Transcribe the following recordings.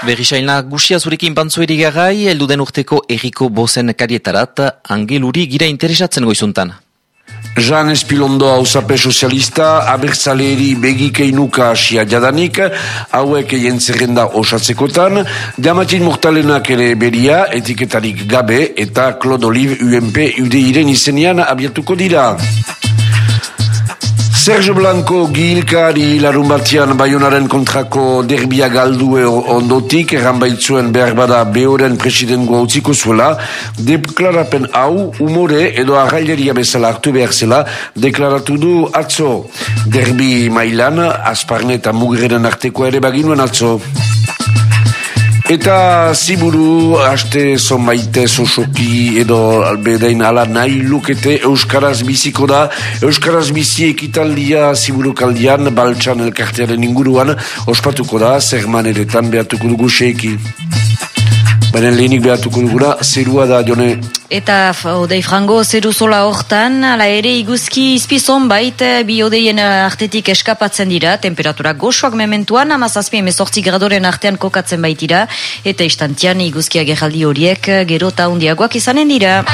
Berrisailna gusia zurekin pantzueri gagai, elduden urteko erriko bozen karietarat, angeluri gira interesatzen goizuntan. Jean Espilondo hausape sozialista, abertzaleri begikeinuka asia jadanik, hauek egin zerrenda osatzekotan, Diamatin Mortalenak ere beria, etiketarik gabe, eta Claude Olive UMP UDIren izenean abiatuko dira. Sergio Blanco gilkari larun batian bayonaren kontrako derbia galdue ondotik, erran baitzuen behar bada behoren presidengoa utziko zuela, deklarapen hau umore edo arraileria bezala hartu behar zela, deklaratu du atzo. Derbi mailan, asparne eta mugeren arteko ere baginuen atzo. Eta ziburu, haste zonbaite zosoki edo albedein ala nahi lukete Euskaraz biziko da. Euskaraz bizi ekitaldia ziburu kaldian, baltsan elkartearen inguruan, ospatuko da, zer maneretan behatuko dugu seiki. Baina lehenik behatuko dugura, zerua da, jone. Eta odei frango zeru zola hortan, ala ere iguzki izpizon bait eh, bi odeien eh, artetik eskapatzen dira, temperatura goxoak mementuan, amazazpi emezortzi gradoren artean kokatzen baitira, eta istantian iguzkia geraldi horiek eh, gero eta hundiagoak izanen dira.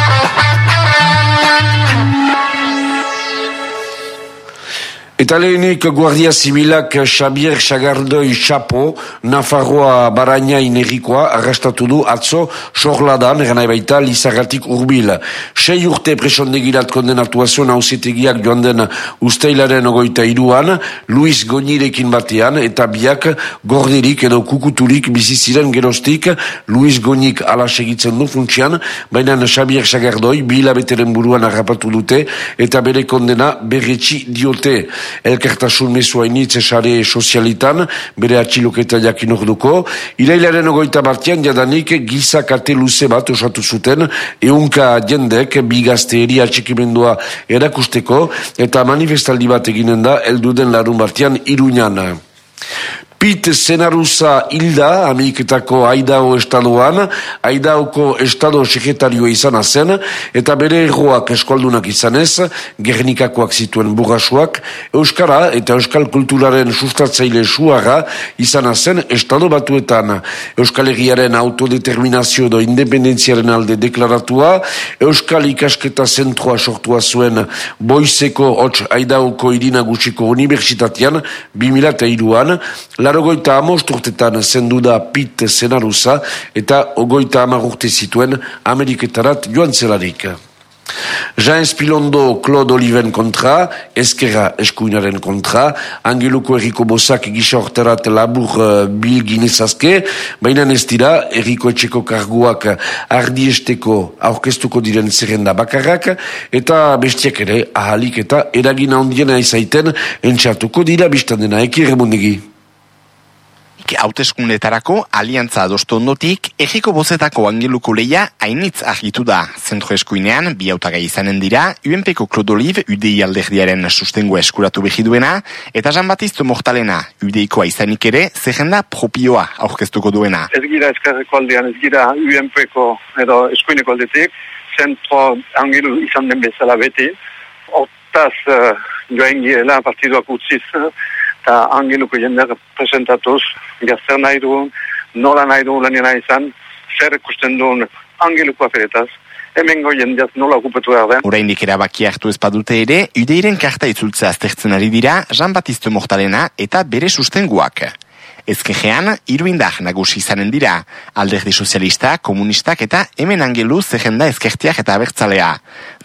Eta lehenik Guardia Zibilak Xabier Xagardoi Xapo, Nafarroa Baraina inerikoa, arrastatu du atzo sorladan, eran baita Lizarratik urbil. Sei urte presondegirat kondenatua zuen hausetegiak joan den usteilaren ogoita iruan, Luis Gonirekin batean, eta biak gorderik edo kukuturik biziziren gerostik, Luis Gonik ala segitzen du funtsian, baina Xabier Xagardoi bilabeteren buruan harrapatu dute, eta bere kondena berretxi diote elkartasun mesua initz esare sozialitan, bere atxiloketa jakin orduko. Irailaren ogoita bartian jadanik gizak ate luze bat osatu zuten, eunka jendek bigazte eri atxikimendua erakusteko, eta manifestaldi bat eginen da, elduden larun bartian iruñan. Pit Senaruza hilda, Ameriketako Aidao estadoan, Aidaoko estado sekretarioa izan zen, eta bere erroak eskualdunak izanez, Gernikakoak zituen burrasuak, Euskara eta Euskal Kulturaren sustatzaile suara izan zen estado batuetan. Euskal Herriaren autodeterminazio do independentziaren alde deklaratua, Euskal Ikasketa Zentroa sortua zuen Boizeko Hots Aidaoko Irina Gutxiko Unibertsitatean, 2002an, Larogoita amosturtetan zendu da Pit Senaruza eta ogoita amagurte zituen Ameriketarat joan zelarik. Jean Espilondo Claude Oliven kontra, Ezkerra eskuinaren kontra, Angeluko erriko bosak gisa orterat labur uh, bil ginezazke, baina ez dira erriko etxeko karguak ardiesteko aurkeztuko diren zerrenda bakarrak, eta bestiak ere ahalik eta eragina ondiena izaiten entxartuko dira biztan dena eki remondegi hauteskundetarako aliantza adostu ondotik, egiko bozetako angeluko leia hainitz argitu da. Zentro eskuinean, bi autagai izanen dira, UNPko Klodoliv, UDI alderdiaren sustengo eskuratu behiduena, eta Jean Baptiste Mortalena, UDIkoa izanik ere, zehenda propioa aurkeztuko duena. Ez gira eskarreko aldean, ez gira UNPko edo eskuineko aldetik, zentro angelu izan den bezala beti, hortaz uh, joan girela partiduak utziz, eta angeluko jendeak presentatuz, gazter nahi duen, nola nahi duen lanien izan, zer ikusten duen angeluko aferetaz, hemengo jendeaz nola okupetu behar den. Horaindik erabaki hartu ez badute ere, udeiren karta itzultzea aztertzen ari dira Jean Baptiste Mortalena eta bere sustenguak. Ezkejean, iruindar nagusi izanen dira, alderdi sozialista, komunistak eta hemen angelu zehenda ezkertiak eta abertzalea.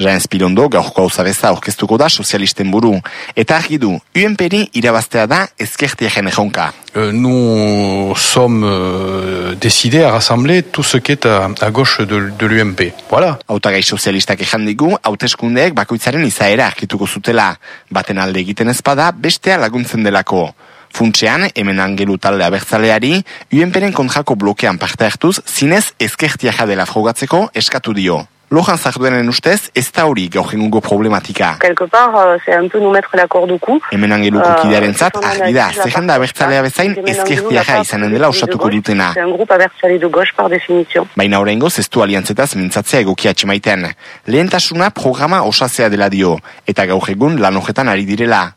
Jean Spirondo gaurko hauzabeza orkestuko da sozialisten buru. Eta argi du, UNPri irabaztea da ezkertiaken ejonka. Euh, nous sommes euh, décidés à rassembler tout ce qui est à, à gauche de, de l'UMP. Voilà. Autagai sozialistak ejan digu, hauteskundeek bakoitzaren izaera arkituko zutela. Baten alde egiten ezpada, bestea laguntzen delako. Funtsean, hemen angelu talde abertzaleari, UNPren kontrako blokean parte hartuz, zinez ezkertia jadela frogatzeko eskatu dio. Lohan zarduenen ustez, ez da hori gaur problematika. Quelque part, euh, c'est un peu nous mettre l'accord du coup. Hemen angeluko uh, kidearen zat, argi da, zehen da abertzalea bezain ezkertiaja izanen dela osatuko dutena. C'est un groupe abertzale de gauche par définition. Baina horrengo, zestu aliantzetaz mintzatzea egokia tximaiten. Lehentasuna programa osazea dela dio, eta gaur egun lan hojetan ari direla.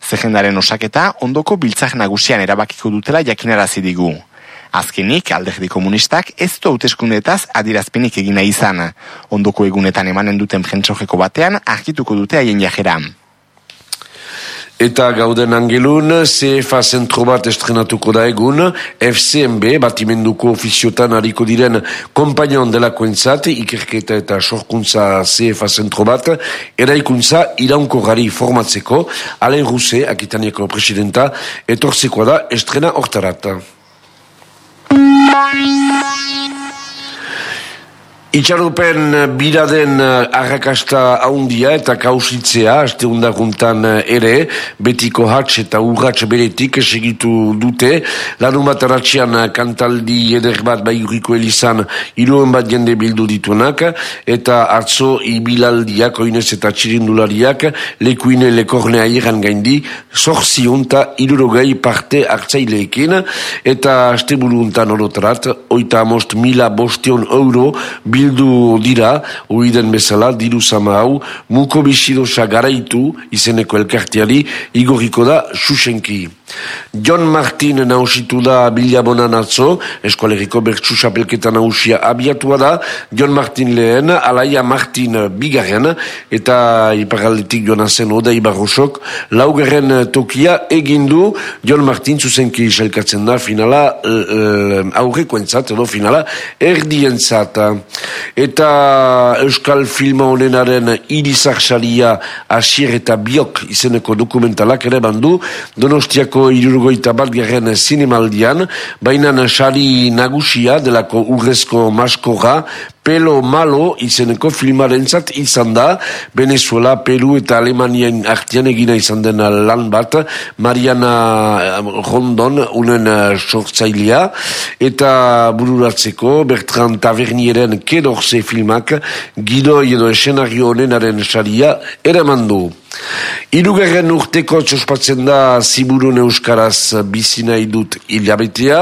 Zehendaren osaketa ondoko biltzak nagusian erabakiko dutela jakinarazi digu. Azkenik, alderdi komunistak ez du hauteskundetaz adirazpenik egina izan. Ondoko egunetan emanen duten jentsojeko batean, argituko dute haien jajeran. Eta gauden angelun, CFA zentro bat estrenatuko da egun, FCMB, batimenduko ofiziotan hariko diren kompainon delako entzat, ikerketa eta sorkuntza CFA zentro bat, eraikuntza iraunko gari formatzeko, Alain Ruse, akitaniako presidenta, etortzeko da estrena hortarat. Itxarupen eh, biraden eh, arrakasta haundia eta kausitzea, aste undaguntan eh, ere, betiko hatx eta urratx beretik segitu dute, lanun bat aratxian kantaldi eder bat baiguriko elizan iruen bat jende bildu dituenak, eta atzo ibilaldiak, oinez eta txirindulariak, lekuine lekornea iran gaindi, zorzi unta irurogei parte hartzaileekin, eta aste buruntan orotarat, oita amost mila bostion euro, bildu dira, uiden bezala, diru zama hau, muko bisidosa garaitu, izeneko elkartiari, igoriko da, susenki. John Martin nausitu da bilabonan atzo, eskualeriko bertsu xapelketa nausia abiatua da, John Martin lehen, Alaia Martin bigarren, eta iparaldetik joan azen oda ibarrosok, laugarren tokia egindu, John Martin zuzenki iselkatzen da, finala aurreko entzat, edo finala erdientzat. Eta Euskal Filma honenaren irizak saria asier eta biok izeneko dokumentalak ere bandu, Donostiako irurgoita bat garen zinemaldian, baina sari nagusia delako urrezko maskora, Pelo Malo izeneko filmarentzat izan da, Venezuela, Peru eta Alemanian artian egina izan dena lan bat, Mariana eh, Rondon, unen eh, sortzailea, eta bururatzeko, Bertrand Tavernieren kedorze filmak, gidoi edo esenario honenaren saria, ere mandu. Irugarren urteko txospatzen da Ziburun Euskaraz bizina idut hilabetea,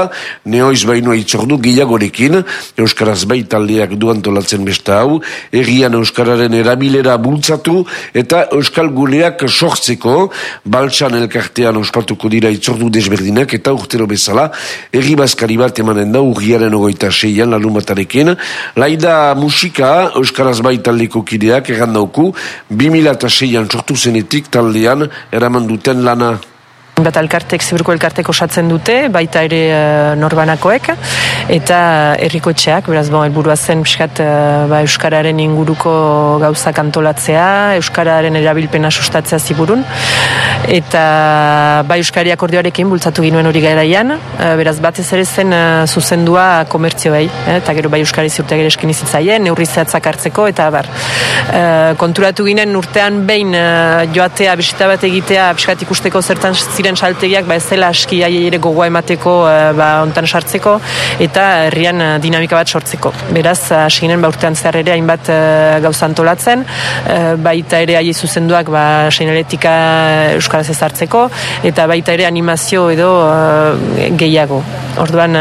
neoiz baino itzordu gehiagorekin, Euskaraz baitaldeak du antolatzen beste hau, egian Euskararen erabilera bultzatu eta Euskal guleak sortzeko, baltsan elkartean ospatuko dira itzordu desberdinak eta urtero bezala, erri bazkari bat emanen da urriaren ogoita seian lalumatarekin, laida musika Euskaraz baitaldeko kideak errandauku, 2006an sortu zenetik taldean eraman duten lana. Bat elkartek, ziburko elkartek osatzen dute, baita ere uh, norbanakoek, eta errikotxeak, beraz, bon, elburua zen, piskat, uh, ba, Euskararen inguruko gauzak antolatzea, Euskararen erabilpena sustatzea ziburun, eta ba, Euskari akordioarekin bultzatu ginuen hori garaian, uh, beraz, batez ere zen zuzendua komertzioei, eh, eta gero bai Euskari ziurte gero eskin izitzaien, neurri zehatzak hartzeko, eta bar, konturatu ginen urtean behin joatea, bisita bat egitea, piskat ikusteko zertan ziren ziren saltegiak ba ez dela aski ere gogoa emateko uh, ba hontan sartzeko eta herrian uh, dinamika bat sortzeko. Beraz hasi ginen ba urtean zehar ere hainbat uh, gauza antolatzen, baita ere aiei zuzenduak ba seinaletika euskaraz ezartzeko eta baita ere animazio edo gehiago. Orduan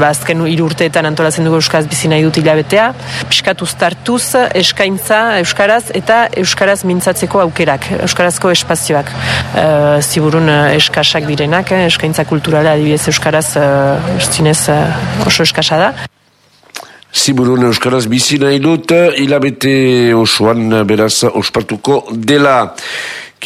ba azken 3 urteetan antolatzen dugu euskaraz bizi nahi dut hilabetea. Piskat uztartuz eskaintza euskaraz eta euskaraz mintzatzeko aukerak, euskarazko espazioak. Uh, ziburun eskasak direnak, eh, eskaintza kulturala adibidez euskaraz uh, zinez uh, oso eskasa da. Ziburun euskaraz bizi nahi dut, hilabete osoan beraz ospatuko dela.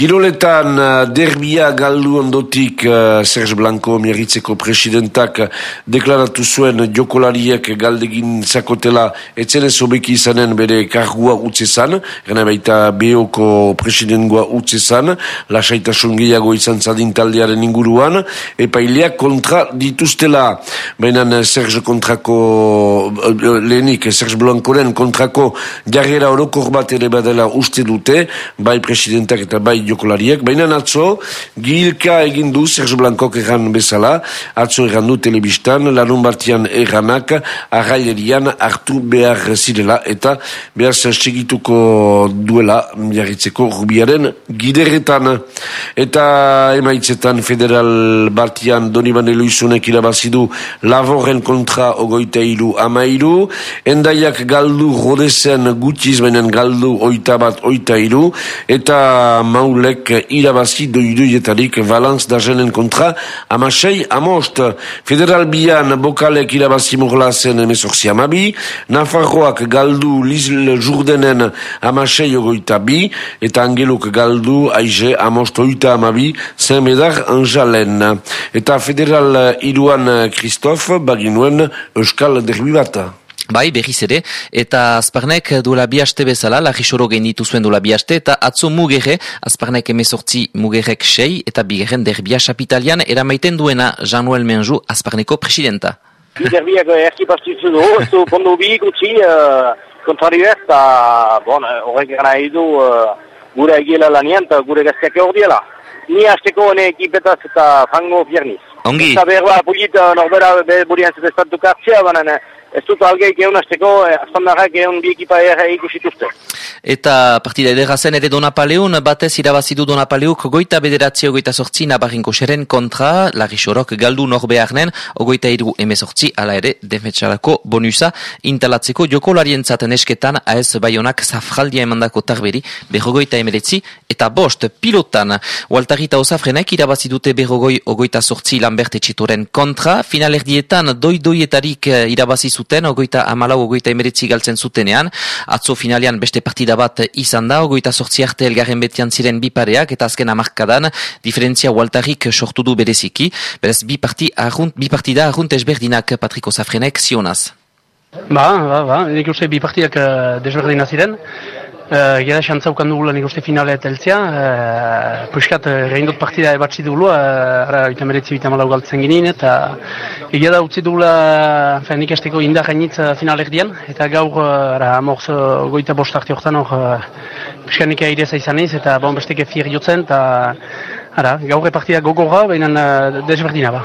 Kiroletan uh, derbia galdu ondotik uh, Serge Blanco miagitzeko presidentak deklaratu zuen jokolariek galdegin zakotela etzen ez obeki izanen bere kargua utzezan, gana baita beoko presidentua utzezan, lasaitasun gehiago izan zadin taldearen inguruan, epaileak kontra dituztela, baina Serge kontrako, uh, lehenik Serge Blancoren kontrako jarrera orokor bat ere badela uste dute, bai presidentak eta bai jokolariak, baina atzo gilka egin du Sergio Blancok erran bezala, atzo erran du telebistan, lanun batian erranak arrailerian hartu behar zirela eta behar segituko duela jarritzeko rubiaren gideretan. Eta emaitzetan federal batian Doniban Eloizunek irabazidu laboren kontra ogoita iru amairu, endaiak galdu rodezen gutiz, baina galdu oita bat oita iru, eta mau naulek irabazi doiduietarik valanz dazenen kontra amasei amost. Federal bian bokalek irabazi morlazen emezorzi amabi, Nafarroak galdu Lizl Jurdenen amasei ogoita bi, eta Angeluk galdu aize amost oita amabi, zen medar anjalen. Eta federal iruan Kristof baginuen Euskal Derbi. Bai, berriz ere, eta azparnek duela bihaste bezala, lagisoro genditu zuen duela bihaste, eta atzo mugere, azparnek emezortzi mugerek sei, eta bigeren derbia sapitalian, eramaiten duena Januel Menju, azparneko presidenta. Derbiak erki pastitzu du, ez du pondo bi gutxi, uh, kontrari ez, eta bon, horrek gana edu uh, gure egiela lanian, eta gure gazteak hor diela. Ni hasteko hone ekipetaz eta fango fierniz. Ongi. Eta behar bulit, norbera, burian zetestatu kartzea, baina ez dut algeik egun azteko, eh, azpandarrak egun bi ekipa ikusituzte. Eta partida edera zen ere Donapaleun, batez irabazidu Donapaleuk goita bederatzi ogoita sortzi nabarrinko xeren kontra, lagri galdu norbearnen, ogoita iru emezortzi, ala ere defetxarako bonusa, intalatzeko joko larientzaten esketan, aez baionak zafraldia emandako tarberi, berrogoita emeretzi, eta bost, pilotan, Waltarita osafrenek irabazidute berrogoi ogoita sortzi Lambert etxitoren kontra, finalerdietan doi-doietarik irabazizu zuten, ogoita amalau, ogoita emeretzi galtzen zutenean, atzo finalean beste partida bat izan da, ogoita sortzi arte elgarren betian ziren bi pareak, eta azken amarkadan, diferentzia waltarik sortu du bereziki, berez bi, parti arrunt, bi partida arrunt ezberdinak Patriko Zafrenek zionaz. Ba, ba, ba, nik uste bi partiak uh, desberdina ziren, Uh, Gera xantzaukan dugula nik uste finale eteltzea, uh, puskat uh, reindot partida ebatzi dugula, uh, ara eta meretzi bita malau galtzen ginen, eta egia da utzi dugula uh, nik esteko indar gainitz uh, finalek dian, eta gaur uh, ara, amorz uh, goita bost arte horretan hor uh, puskat nik aireza izan ez, eta bon besteke fier jotzen, eta ara, gaur partida gogorra, baina uh, desberdina ba.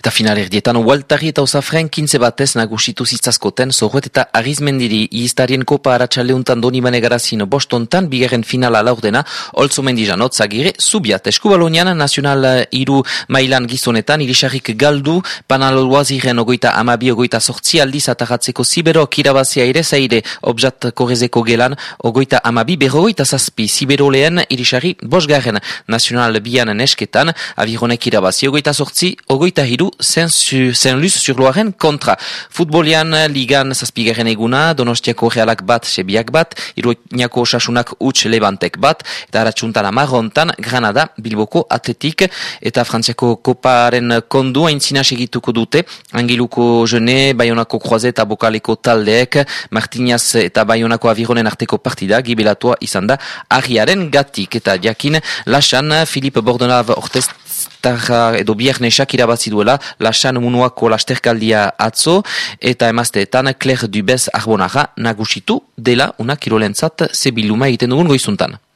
Eta final erdietan, Waltari eta Osafren kintze batez nagusitu zitzazkoten, zorret eta arizmendiri iztarien kopa aratxaleuntan doni bane garazin bostontan, bigarren finala laurdena, holtzo mendizanot, zagire, subiat. Eskubalonian, nazional iru mailan gizonetan, irisarrik galdu, panaloaziren ogoita amabi ogoita sortzi aldiz atagatzeko zibero kirabazia ere, zaire, obzat korezeko gelan, ogoita amabi, berrogoita zazpi, zibero lehen, irisarri, bosgarren, nazional bian nesketan, avironek kirabazia ogoita sortzi, ogoita hiru, zen luz sur loaren kontra. Futbolian, ligan zazpigaren eguna, donostiako realak bat, sebiak bat, iruñako osasunak utx lebantek bat, eta haratsuntan amarrontan, Granada, Bilboko, Atletik, eta Frantziako koparen kondu aintzina segituko dute, Angiluko jene, Bayonako kroaze eta bokaleko taldeek, Martinaz eta Bayonako avironen arteko partida, gibelatua izan da, Arriaren gatik, eta jakin, Lasan, Filip Bordonav ortez, Tarra edo biarnesak irabazi duela Lasan Munuako lasterkaldia atzo eta emazteetan Claire Dubez Arbonara nagusitu dela una kirolentzat zebiluma egiten dugun goizuntan.